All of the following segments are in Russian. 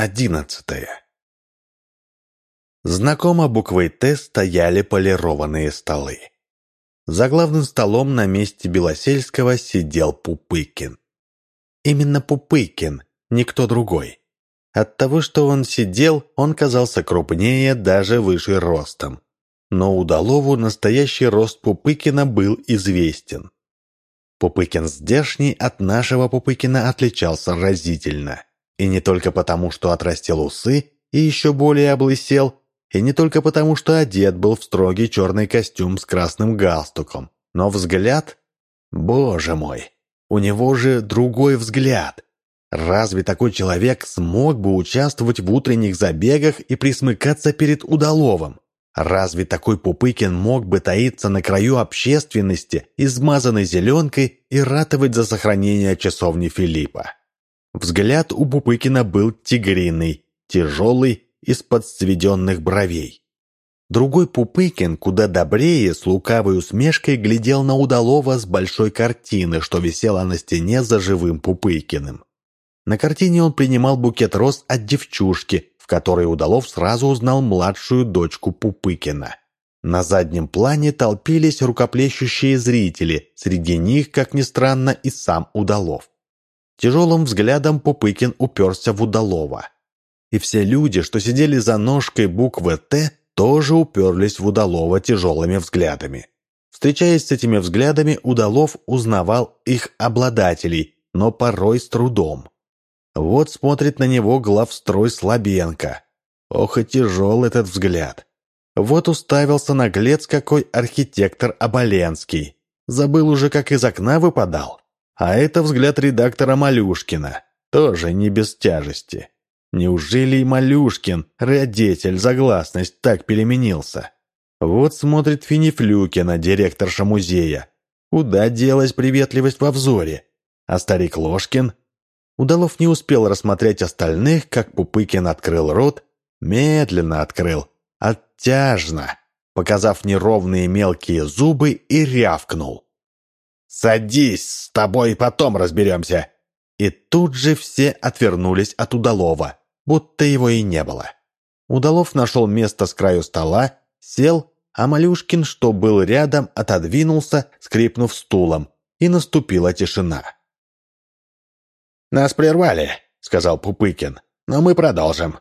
Одиннадцатое. Знакомо буквой «Т» стояли полированные столы. За главным столом на месте Белосельского сидел Пупыкин. Именно Пупыкин, никто другой. От того, что он сидел, он казался крупнее, даже выше ростом. Но Удалову настоящий рост Пупыкина был известен. Пупыкин здешний от нашего Пупыкина отличался разительно. И не только потому, что отрастил усы и еще более облысел, и не только потому, что одет был в строгий черный костюм с красным галстуком, но взгляд... Боже мой, у него же другой взгляд. Разве такой человек смог бы участвовать в утренних забегах и присмыкаться перед Удаловым? Разве такой Пупыкин мог бы таиться на краю общественности, измазанной зеленкой, и ратовать за сохранение часовни Филиппа? Взгляд у Пупыкина был тигриный, тяжелый, из-под сведенных бровей. Другой Пупыкин, куда добрее, с лукавой усмешкой глядел на Удалова с большой картины, что висела на стене за живым Пупыкиным. На картине он принимал букет роз от девчушки, в которой Удалов сразу узнал младшую дочку Пупыкина. На заднем плане толпились рукоплещущие зрители, среди них, как ни странно, и сам Удалов. Тяжелым взглядом Пупыкин уперся в Удалова. И все люди, что сидели за ножкой буквы «Т», тоже уперлись в Удалова тяжелыми взглядами. Встречаясь с этими взглядами, Удалов узнавал их обладателей, но порой с трудом. Вот смотрит на него главстрой Слабенко. Ох и тяжел этот взгляд. Вот уставился наглец какой архитектор Оболенский. Забыл уже, как из окна выпадал. А это взгляд редактора Малюшкина, тоже не без тяжести. Неужели и Малюшкин, родитель за гласность, так переменился? Вот смотрит Финифлюкина, директорша музея. Куда делась приветливость во взоре? А старик Ложкин? Удалов не успел рассмотреть остальных, как Пупыкин открыл рот, медленно открыл, оттяжно, показав неровные мелкие зубы и рявкнул. «Садись, с тобой потом разберемся!» И тут же все отвернулись от Удалова, будто его и не было. Удалов нашел место с краю стола, сел, а Малюшкин, что был рядом, отодвинулся, скрипнув стулом, и наступила тишина. «Нас прервали», — сказал Пупыкин, — «но мы продолжим».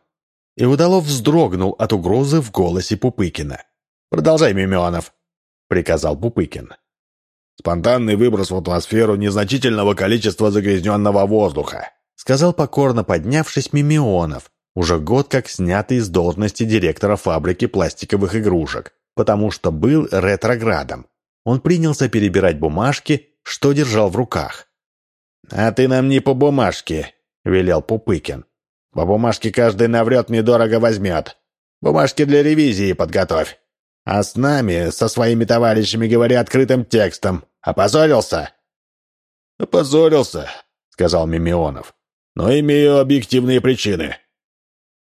И Удалов вздрогнул от угрозы в голосе Пупыкина. «Продолжай, Мимионов», — приказал Пупыкин. Спонтанный выброс в атмосферу незначительного количества загрязненного воздуха», сказал покорно поднявшись Мимионов, уже год как снятый с должности директора фабрики пластиковых игрушек, потому что был ретроградом. Он принялся перебирать бумажки, что держал в руках. «А ты нам не по бумажке», — велел Пупыкин. «По бумажке каждый наврет недорого возьмет. Бумажки для ревизии подготовь. А с нами, со своими товарищами, говори открытым текстом. Опозорился?» «Опозорился», — сказал Мимионов. «Но имею объективные причины».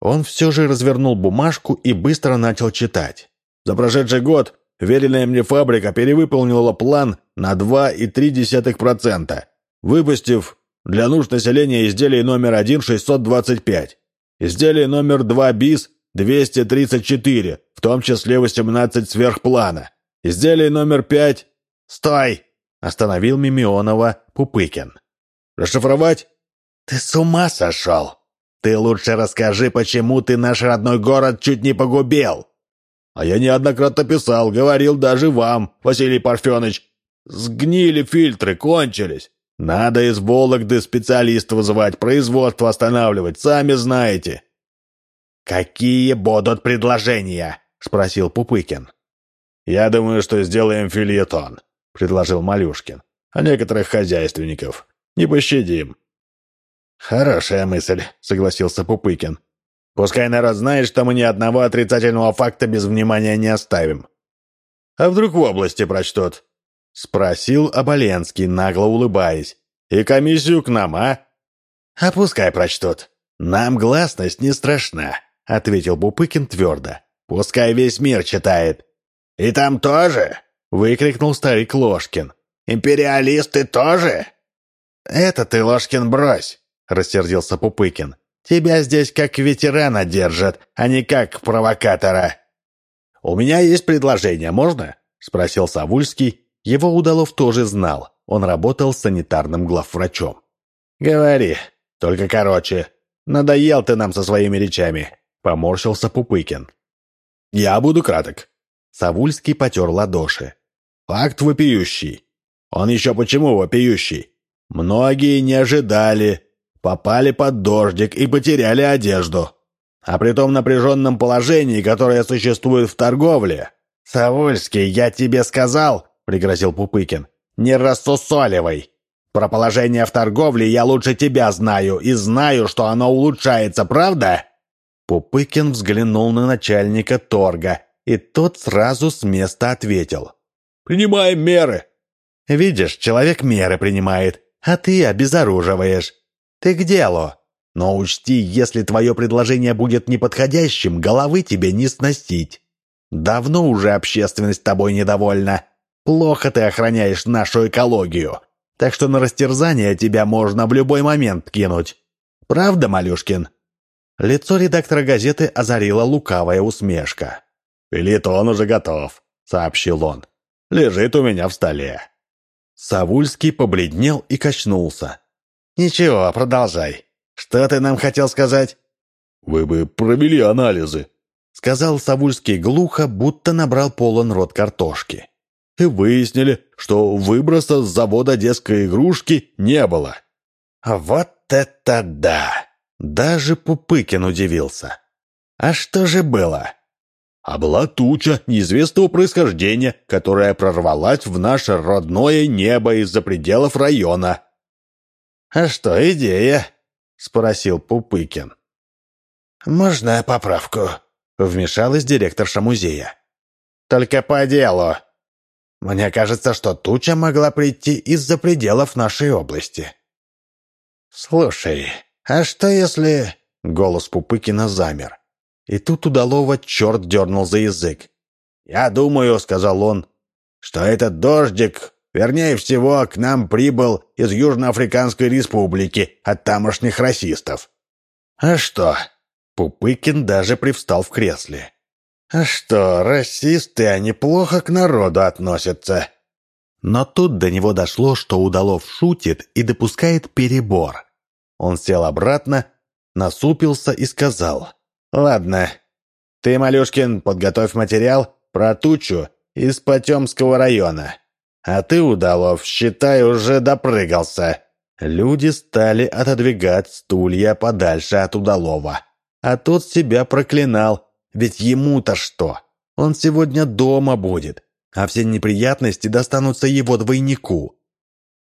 Он все же развернул бумажку и быстро начал читать. «За прошедший год веренная мне фабрика перевыполнила план на 2,3%, выпустив для нужд населения изделие номер 1 625, изделие номер 2 БИС 234, в том числе 18 сверхплана. Изделие номер 5... Стой! Остановил Мимионова Пупыкин. Расшифровать? Ты с ума сошел? Ты лучше расскажи, почему ты наш родной город чуть не погубил. А я неоднократно писал, говорил даже вам, Василий Парфенович. Сгнили фильтры, кончились. Надо из Вологды специалистов звать, производство останавливать, сами знаете. «Какие будут предложения?» — спросил Пупыкин. «Я думаю, что сделаем фильетон», — предложил Малюшкин. «А некоторых хозяйственников. Не пощадим». «Хорошая мысль», — согласился Пупыкин. «Пускай народ знает, что мы ни одного отрицательного факта без внимания не оставим». «А вдруг в области прочтут?» — спросил Оболенский, нагло улыбаясь. «И комиссию к нам, а?» «А пускай прочтут. Нам гласность не страшна», — ответил Бупыкин твердо. «Пускай весь мир читает». «И там тоже?» — выкрикнул старик Ложкин. «Империалисты тоже?» «Это ты, Ложкин, брось!» — рассердился Пупыкин. Тебя здесь как ветерана держат, а не как провокатора». «У меня есть предложение, можно?» — спросил Савульский. Его Удалов тоже знал. Он работал санитарным главврачом. «Говори, только короче. Надоел ты нам со своими речами», — поморщился Пупыкин. «Я буду краток». Савульский потер ладоши. «Факт вопиющий. Он еще почему вопиющий? Многие не ожидали, попали под дождик и потеряли одежду. А при том напряженном положении, которое существует в торговле. «Савульский, я тебе сказал», — пригрозил Пупыкин, — «не рассусоливай. Про положение в торговле я лучше тебя знаю и знаю, что оно улучшается, правда?» Пупыкин взглянул на начальника торга, и тот сразу с места ответил. «Принимаем меры». «Видишь, человек меры принимает, а ты обезоруживаешь. Ты к делу. Но учти, если твое предложение будет неподходящим, головы тебе не сносить. Давно уже общественность тобой недовольна. Плохо ты охраняешь нашу экологию. Так что на растерзание тебя можно в любой момент кинуть. Правда, Малюшкин?» Лицо редактора газеты озарила лукавая усмешка. «Пелетон уже готов», — сообщил он. «Лежит у меня в столе». Савульский побледнел и качнулся. «Ничего, продолжай. Что ты нам хотел сказать?» «Вы бы провели анализы», — сказал Савульский глухо, будто набрал полон рот картошки. «И выяснили, что выброса с завода детской игрушки не было». «Вот это да!» Даже Пупыкин удивился. «А что же было?» а была туча неизвестного происхождения, которая прорвалась в наше родное небо из-за пределов района. «А что идея?» — спросил Пупыкин. «Можно поправку?» — вмешалась директорша музея. «Только по делу. Мне кажется, что туча могла прийти из-за пределов нашей области». «Слушай, а что если...» — голос Пупыкина замер. И тут удалого черт дернул за язык. «Я думаю», — сказал он, — «что этот дождик, вернее всего, к нам прибыл из Южноафриканской республики от тамошних расистов». «А что?» Пупыкин даже привстал в кресле. «А что, расисты, они плохо к народу относятся?» Но тут до него дошло, что Удалов шутит и допускает перебор. Он сел обратно, насупился и сказал. «Ладно. Ты, Малюшкин, подготовь материал про тучу из Потемского района. А ты, Удалов, считай, уже допрыгался». Люди стали отодвигать стулья подальше от Удалова. А тот себя проклинал. Ведь ему-то что? Он сегодня дома будет, а все неприятности достанутся его двойнику.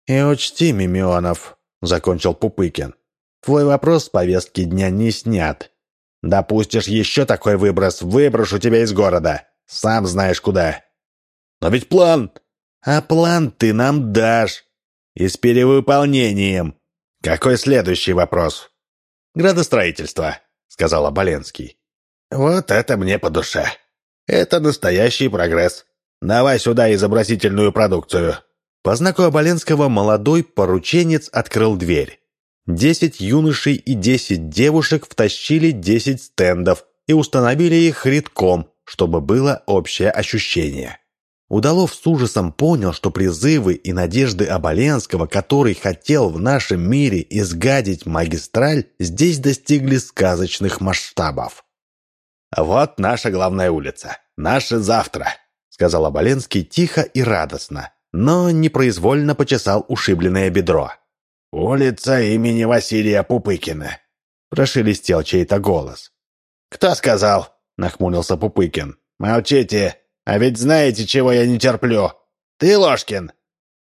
«И учти, Мимионов», — закончил Пупыкин, — «твой вопрос с повестки дня не снят. Допустишь еще такой выброс, выброшу тебя из города. Сам знаешь куда. Но ведь план... А план ты нам дашь. И с перевыполнением. Какой следующий вопрос? Градостроительство, сказал Оболенский. Вот это мне по душе. Это настоящий прогресс. Давай сюда изобразительную продукцию. По знаку Оболенского молодой порученец открыл дверь. Десять юношей и десять девушек втащили десять стендов и установили их редком, чтобы было общее ощущение. Удалов с ужасом понял, что призывы и надежды Оболенского, который хотел в нашем мире изгадить магистраль, здесь достигли сказочных масштабов. «Вот наша главная улица. Наше завтра», — сказал Оболенский тихо и радостно, но непроизвольно почесал ушибленное бедро. «Улица имени Василия Пупыкина», — прошелестел чей-то голос. «Кто сказал?» — нахмурился Пупыкин. «Молчите, а ведь знаете, чего я не терплю. Ты, Ложкин!»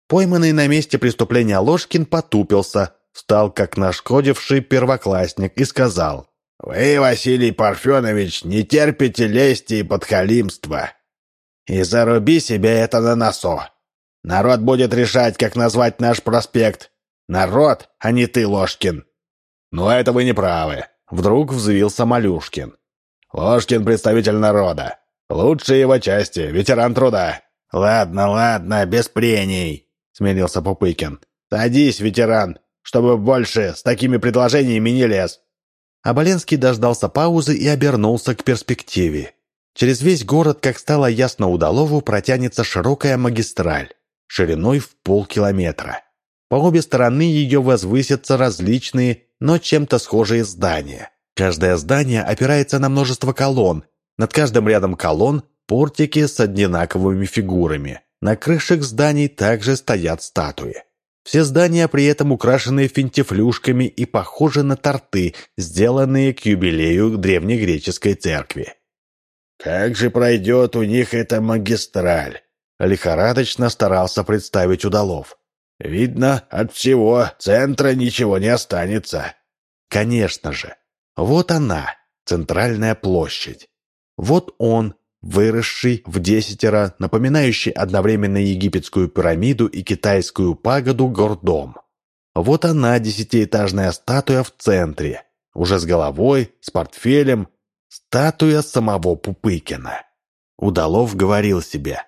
Пойманный на месте преступления Ложкин потупился, встал как нашкодивший первоклассник и сказал. «Вы, Василий Парфенович, не терпите лести и подхалимства. И заруби себе это на носу. Народ будет решать, как назвать наш проспект, Народ, а не ты, Ложкин. Но это вы не правы. Вдруг взвился Малюшкин. Ложкин представитель народа. Лучшие его части, ветеран труда. Ладно, ладно, без прений, смирился Пупыкин. Садись, ветеран, чтобы больше с такими предложениями не лез. Оболенский дождался паузы и обернулся к перспективе. Через весь город, как стало ясно удалову, протянется широкая магистраль, шириной в полкилометра. По обе стороны ее возвысятся различные, но чем-то схожие здания. Каждое здание опирается на множество колонн. Над каждым рядом колонн портики с одинаковыми фигурами. На крышах зданий также стоят статуи. Все здания при этом украшены финтифлюшками и похожи на торты, сделанные к юбилею древнегреческой церкви. «Как же пройдет у них эта магистраль?» Лихорадочно старался представить удалов. «Видно, от всего центра ничего не останется». «Конечно же. Вот она, центральная площадь. Вот он, выросший в десятеро, напоминающий одновременно египетскую пирамиду и китайскую пагоду гордом. Вот она, десятиэтажная статуя в центре, уже с головой, с портфелем, статуя самого Пупыкина. Удалов говорил себе,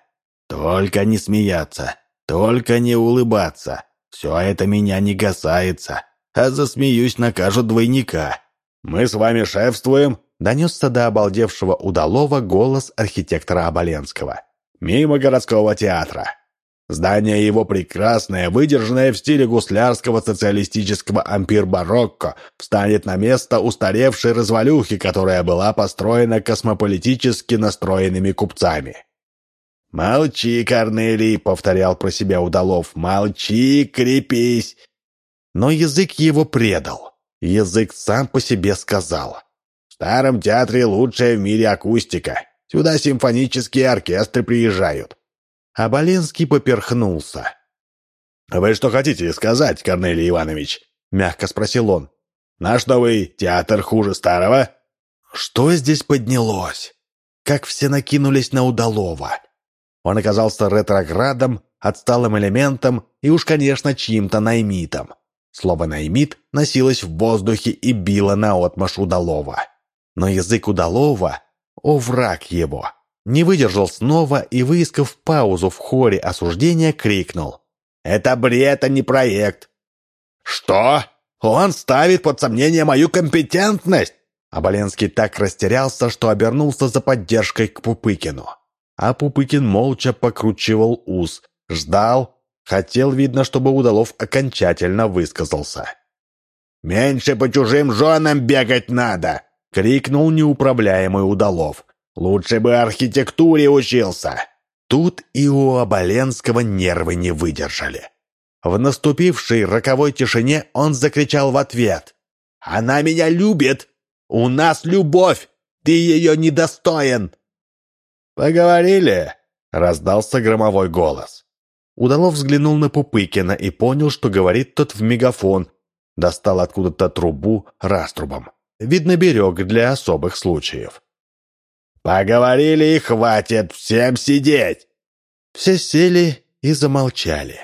«Только не смеяться, только не улыбаться, все это меня не касается, а засмеюсь накажут двойника. Мы с вами шефствуем, донесся до обалдевшего удалого голос архитектора Оболенского. «Мимо городского театра. Здание его прекрасное, выдержанное в стиле гуслярского социалистического ампир-барокко, встанет на место устаревшей развалюхи, которая была построена космополитически настроенными купцами». «Молчи, Корнелий», — повторял про себя Удалов, — «молчи, крепись». Но язык его предал. Язык сам по себе сказал старом театре лучшая в мире акустика. Сюда симфонические оркестры приезжают». А Боленский поперхнулся. «Вы что хотите сказать, Корнелий Иванович?» — мягко спросил он. «Наш новый театр хуже старого?» Что здесь поднялось? Как все накинулись на Удалова. Он оказался ретроградом, отсталым элементом и уж, конечно, чьим-то наймитом. Слово «наймит» носилось в воздухе и било наотмашь Удалова. Но язык удалого, о враг его, не выдержал снова и, выискав паузу в хоре осуждения, крикнул. «Это бред, а не проект!» «Что? Он ставит под сомнение мою компетентность?» Аболенский так растерялся, что обернулся за поддержкой к Пупыкину. А Пупыкин молча покручивал ус, ждал, хотел, видно, чтобы Удалов окончательно высказался. «Меньше по чужим женам бегать надо!» — крикнул неуправляемый Удалов. «Лучше бы архитектуре учился!» Тут и у Оболенского нервы не выдержали. В наступившей роковой тишине он закричал в ответ. «Она меня любит! У нас любовь! Ты ее недостоин!» «Поговорили?» — раздался громовой голос. Удалов взглянул на Пупыкина и понял, что говорит тот в мегафон. Достал откуда-то трубу раструбом. Видно, берег для особых случаев. «Поговорили и хватит, всем сидеть!» Все сели и замолчали.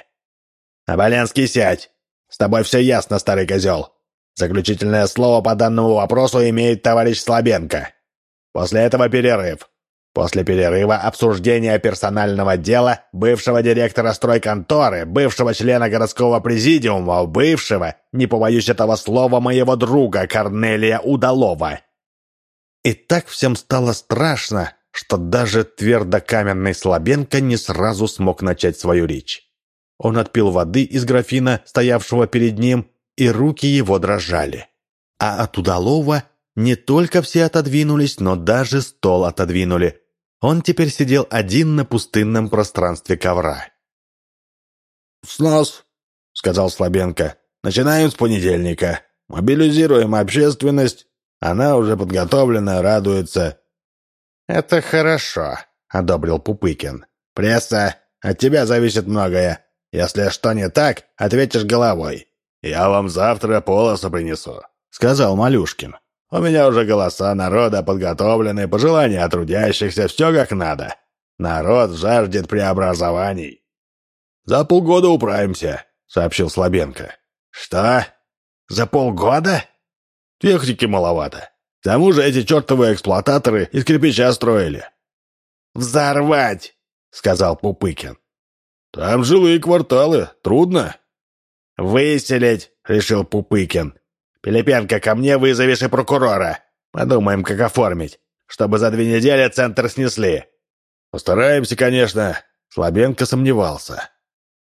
«Аболенский, сядь! С тобой все ясно, старый козел. Заключительное слово по данному вопросу имеет товарищ Слабенко. После этого перерыв. После перерыва обсуждения персонального дела бывшего директора стройконторы, бывшего члена городского президиума, бывшего, не побоюсь этого слова, моего друга Корнелия Удалова. И так всем стало страшно, что даже твердокаменный Слабенко не сразу смог начать свою речь. Он отпил воды из графина, стоявшего перед ним, и руки его дрожали. А от Удалова не только все отодвинулись, но даже стол отодвинули, он теперь сидел один на пустынном пространстве ковра. «Снос», — сказал Слабенко. «Начинаем с понедельника. Мобилизируем общественность. Она уже подготовлена, радуется». «Это хорошо», — одобрил Пупыкин. «Пресса, от тебя зависит многое. Если что не так, ответишь головой. Я вам завтра полосу принесу», — сказал Малюшкин. У меня уже голоса народа подготовлены, пожелания трудящихся, все как надо. Народ жаждет преобразований. «За полгода управимся», — сообщил Слабенко. «Что? За полгода?» «Техники маловато. К тому же эти чертовые эксплуататоры из кирпича строили». «Взорвать!» — сказал Пупыкин. «Там жилые кварталы. Трудно». «Выселить!» — решил Пупыкин. Пилипенко, ко мне вызовешь и прокурора. Подумаем, как оформить, чтобы за две недели центр снесли». «Постараемся, конечно», — Слабенко сомневался.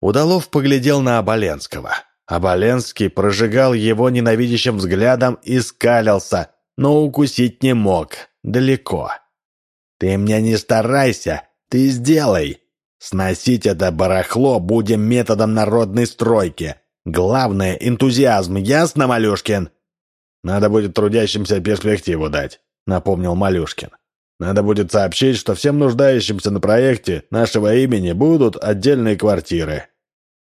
Удалов поглядел на Оболенского. Оболенский прожигал его ненавидящим взглядом и скалился, но укусить не мог. Далеко. «Ты мне не старайся, ты сделай!» Сносить это барахло будем методом народной стройки. Главное — энтузиазм, ясно, Малюшкин?» «Надо будет трудящимся перспективу дать», — напомнил Малюшкин. «Надо будет сообщить, что всем нуждающимся на проекте нашего имени будут отдельные квартиры.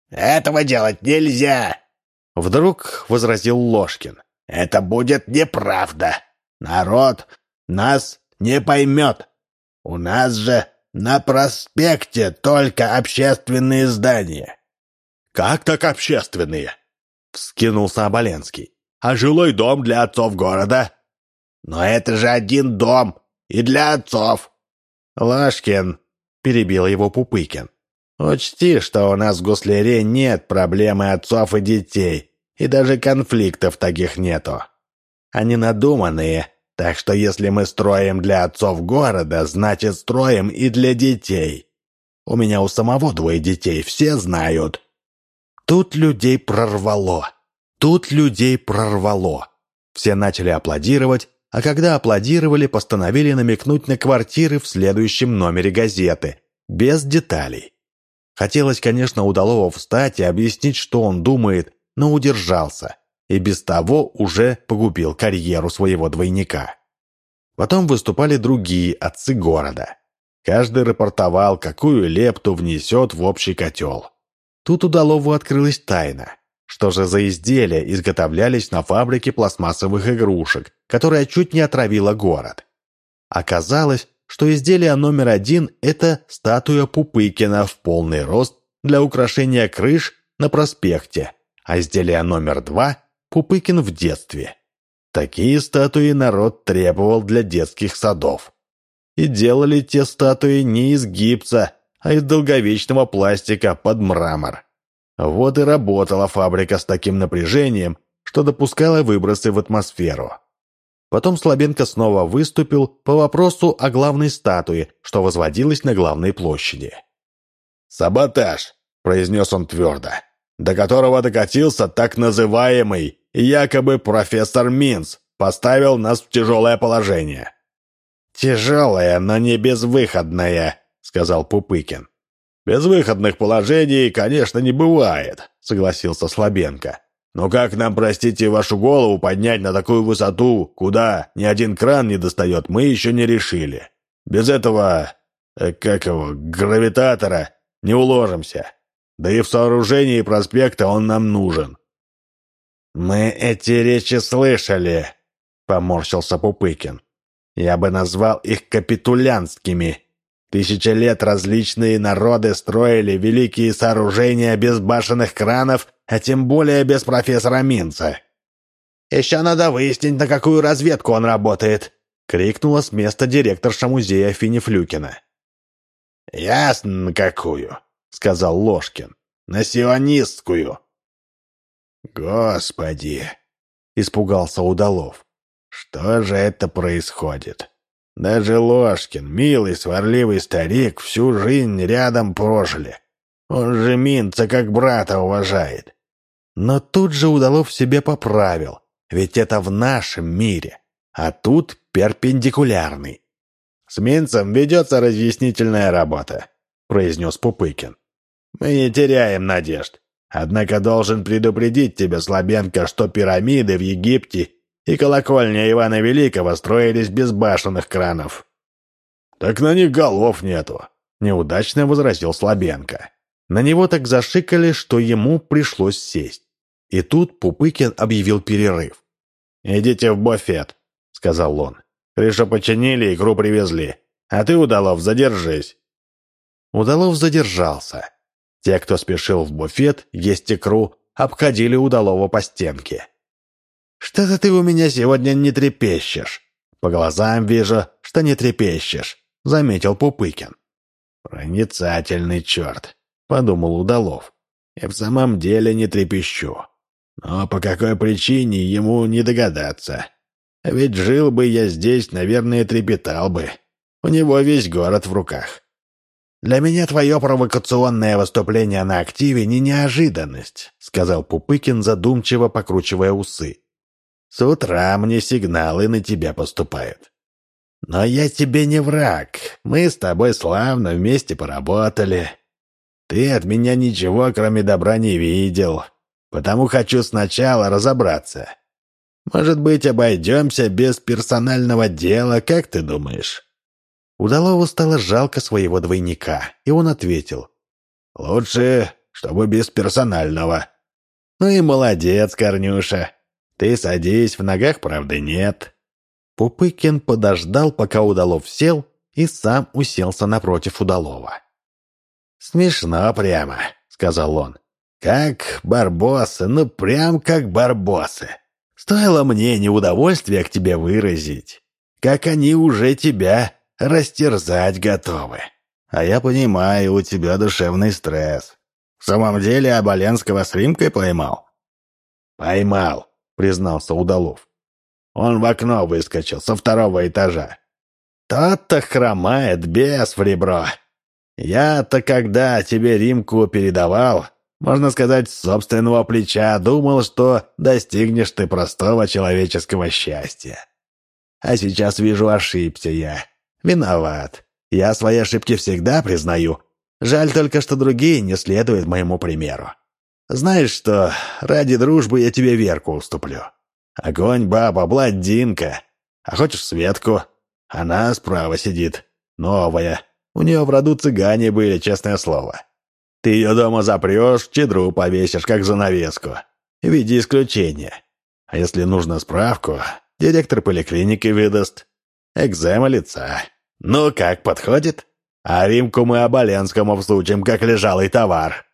«Этого делать нельзя!» Вдруг возразил Ложкин. «Это будет неправда. Народ нас не поймет. У нас же на проспекте только общественные здания». «Как так общественные?» Вскинулся Оболенский. «А жилой дом для отцов города?» «Но это же один дом, и для отцов!» «Ложкин», — перебил его Пупыкин. Учти, что у нас в Гусляре нет проблемы отцов и детей, и даже конфликтов таких нету. Они надуманные, так что если мы строим для отцов города, значит строим и для детей. У меня у самого двое детей, все знают. Тут людей прорвало. Тут людей прорвало. Все начали аплодировать, а когда аплодировали, постановили намекнуть на квартиры в следующем номере газеты, без деталей. Хотелось, конечно, Удалова встать и объяснить, что он думает, но удержался, и без того уже погубил карьеру своего двойника. Потом выступали другие отцы города. Каждый рапортовал, какую лепту внесет в общий котел. Тут Удалову открылась тайна. Что же за изделия изготовлялись на фабрике пластмассовых игрушек, которая чуть не отравила город? Оказалось, что изделие номер один – это статуя Пупыкина в полный рост для украшения крыш на проспекте, а изделие номер два – Пупыкин в детстве. Такие статуи народ требовал для детских садов. И делали те статуи не из гипса, а из долговечного пластика под мрамор. Вот и работала фабрика с таким напряжением, что допускала выбросы в атмосферу. Потом Слабенко снова выступил по вопросу о главной статуе, что возводилась на главной площади. «Саботаж», — произнес он твердо, до которого докатился так называемый якобы профессор Минц, поставил нас в тяжелое положение. «Тяжелое, но не безвыходное», — сказал Пупыкин. «Безвыходных положений, конечно, не бывает», — согласился Слабенко. Но как нам, простите, вашу голову поднять на такую высоту, куда ни один кран не достает, мы еще не решили. Без этого, э, как его, гравитатора не уложимся. Да и в сооружении проспекта он нам нужен». «Мы эти речи слышали», — поморщился Пупыкин. «Я бы назвал их капитулянскими. Тысячи лет различные народы строили великие сооружения без башенных кранов а тем более без профессора Минца. «Еще надо выяснить, на какую разведку он работает», — крикнула с места директорша музея Финифлюкина. «Ясно, на какую», — сказал Ложкин. «На сионистскую». «Господи!» — испугался Удалов. «Что же это происходит? Даже Ложкин, милый, сварливый старик, всю жизнь рядом прожили. Он же Минца как брата уважает. Но тут же Удалов себе поправил, ведь это в нашем мире, а тут перпендикулярный. «С Минцем ведется разъяснительная работа», — произнес Пупыкин. «Мы не теряем надежд. Однако должен предупредить тебя, Слабенко, что пирамиды в Египте и колокольня Ивана Великого строились без башенных кранов». «Так на них голов нету», — неудачно возразил Слабенко. На него так зашикали, что ему пришлось сесть. И тут Пупыкин объявил перерыв. «Идите в буфет», — сказал он. «Крышу починили, икру привезли. А ты, Удалов, задержись». Удалов задержался. Те, кто спешил в буфет есть икру, обходили Удалова по стенке. «Что-то ты у меня сегодня не трепещешь. По глазам вижу, что не трепещешь», — заметил Пупыкин. «Проницательный черт», — подумал Удалов. «Я в самом деле не трепещу. Но по какой причине ему не догадаться? Ведь жил бы я здесь, наверное, трепетал бы. У него весь город в руках. «Для меня твое провокационное выступление на активе не неожиданность», сказал Пупыкин, задумчиво покручивая усы. «С утра мне сигналы на тебя поступают. Но я тебе не враг. Мы с тобой славно вместе поработали. Ты от меня ничего, кроме добра, не видел. Потому хочу сначала разобраться. Может быть, обойдемся без персонального дела, как ты думаешь?» Удалову стало жалко своего двойника, и он ответил. «Лучше, чтобы без персонального». «Ну и молодец, Корнюша. Ты садись, в ногах правды нет». Пупыкин подождал, пока Удалов сел, и сам уселся напротив Удалова. «Смешно прямо», — сказал он. «Как барбосы, ну прям как барбосы. Стоило мне неудовольствие к тебе выразить, как они уже тебя растерзать готовы. А я понимаю, у тебя душевный стресс. В самом деле Оболенского с Римкой поймал?» «Поймал», — признался Удалов. Он в окно выскочил со второго этажа. Тот-то хромает, без в ребро. Я-то, когда тебе Римку передавал, можно сказать, собственного плеча, думал, что достигнешь ты простого человеческого счастья. А сейчас вижу, ошибся я. Виноват. Я свои ошибки всегда признаю. Жаль только, что другие не следуют моему примеру. Знаешь что, ради дружбы я тебе Верку уступлю. Огонь, баба, бладинка. А хочешь Светку? Она справа сидит. Новая. У нее в роду цыгане были, честное слово. Ты ее дома запрешь, чедру повесишь, как занавеску. В виде исключения. А если нужно справку, директор поликлиники выдаст. Экзема лица. «Ну как, подходит? А Римку мы Оболенскому всучим, как лежалый товар».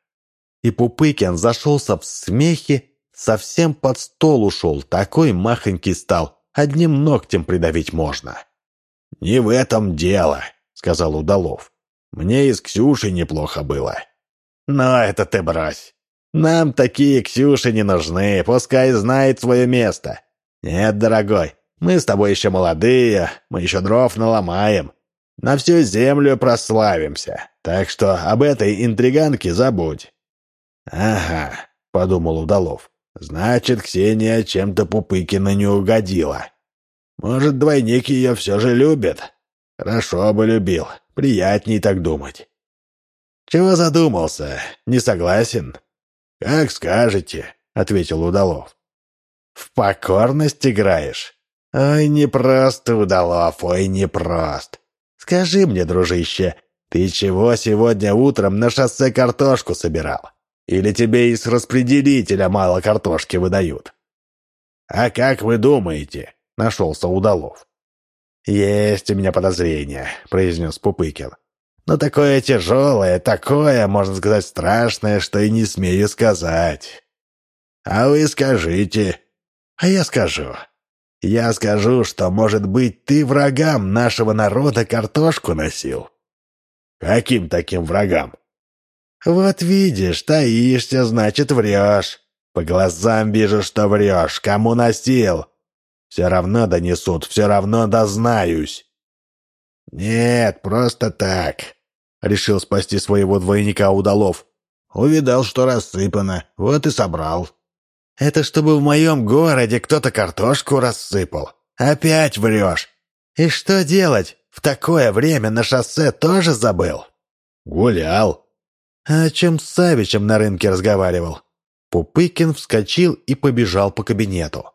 И Пупыкин зашелся в смехе, совсем под стол ушел, такой махонький стал, одним ногтем придавить можно. «Не в этом дело», — сказал Удалов. «Мне и с Ксюшей неплохо было». «Но это ты брось. Нам такие Ксюши не нужны, пускай знает свое место. Нет, дорогой, мы с тобой еще молодые, мы еще дров наломаем. На всю землю прославимся. Так что об этой интриганке забудь». «Ага», — подумал Удалов. «Значит, Ксения чем-то Пупыкина не угодила. Может, двойник ее все же любит? Хорошо бы любил. Приятней так думать». «Чего задумался? Не согласен?» «Как скажете», — ответил Удалов. «В покорность играешь?» «Ой, непрост ты, Удалов, ой, непрост. Скажи мне, дружище, ты чего сегодня утром на шоссе картошку собирал? Или тебе из распределителя мало картошки выдают?» «А как вы думаете?» — нашелся Удалов. «Есть у меня подозрение», — произнес Пупыкин. «Но такое тяжелое, такое, можно сказать, страшное, что и не смею сказать». «А вы скажите». «А я скажу. Я скажу, что, может быть, ты врагам нашего народа картошку носил». «Каким таким врагам?» «Вот видишь, таишься, значит, врешь. По глазам вижу, что врешь. Кому носил? Все равно донесут, все равно дознаюсь». «Нет, просто так», — решил спасти своего двойника Удалов. «Увидал, что рассыпано, вот и собрал». Это чтобы в моем городе кто-то картошку рассыпал. Опять врешь. И что делать? В такое время на шоссе тоже забыл? Гулял. А чем с Савичем на рынке разговаривал? Пупыкин вскочил и побежал по кабинету.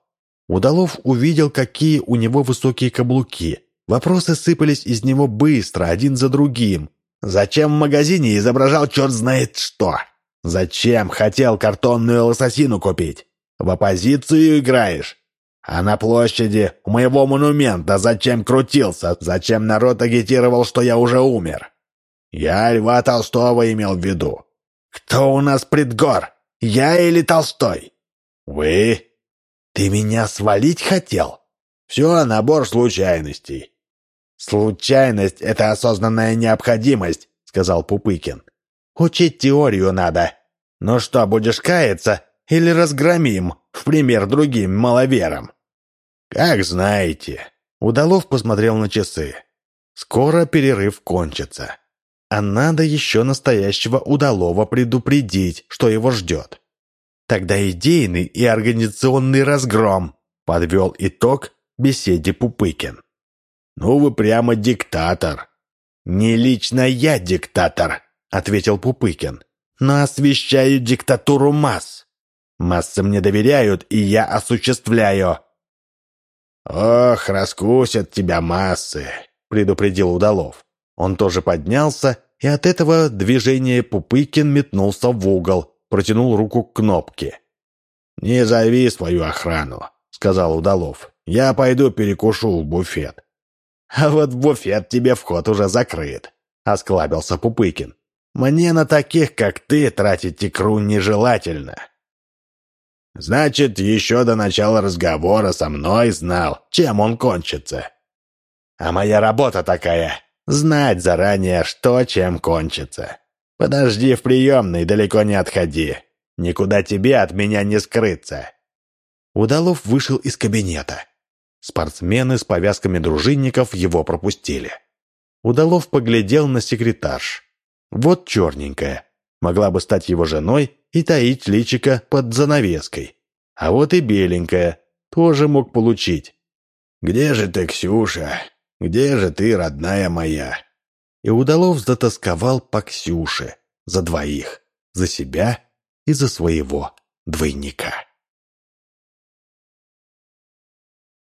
Удалов увидел, какие у него высокие каблуки. Вопросы сыпались из него быстро, один за другим. Зачем в магазине изображал черт знает что? Зачем хотел картонную лососину купить? В оппозицию играешь? А на площади у моего монумента зачем крутился? Зачем народ агитировал, что я уже умер? Я Льва Толстого имел в виду. Кто у нас предгор? Я или Толстой? Вы? Ты меня свалить хотел? Все набор случайностей. Случайность — это осознанная необходимость, сказал Пупыкин. Учить теорию надо. Ну что, будешь каяться или разгромим, в пример другим маловерам?» «Как знаете». Удалов посмотрел на часы. «Скоро перерыв кончится. А надо еще настоящего Удалова предупредить, что его ждет. Тогда идейный и организационный разгром», подвел итог беседе Пупыкин. «Ну вы прямо диктатор». «Не лично я диктатор», — ответил Пупыкин, «но освещаю диктатуру масс. Массы мне доверяют, и я осуществляю». «Ох, раскусят тебя массы», — предупредил Удалов. Он тоже поднялся, и от этого движения Пупыкин метнулся в угол, протянул руку к кнопке. «Не зови свою охрану», — сказал Удалов. «Я пойду перекушу в буфет». «А вот в буфет тебе вход уже закрыт», — осклабился Пупыкин. «Мне на таких, как ты, тратить икру нежелательно». «Значит, еще до начала разговора со мной знал, чем он кончится». «А моя работа такая — знать заранее, что чем кончится. Подожди в приемной, далеко не отходи. Никуда тебе от меня не скрыться». Удалов вышел из кабинета. Спортсмены с повязками дружинников его пропустили. Удалов поглядел на секретарш. Вот черненькая. Могла бы стать его женой и таить личика под занавеской. А вот и беленькая. Тоже мог получить. «Где же ты, Ксюша? Где же ты, родная моя?» И Удалов затасковал по Ксюше. За двоих. За себя и за своего двойника.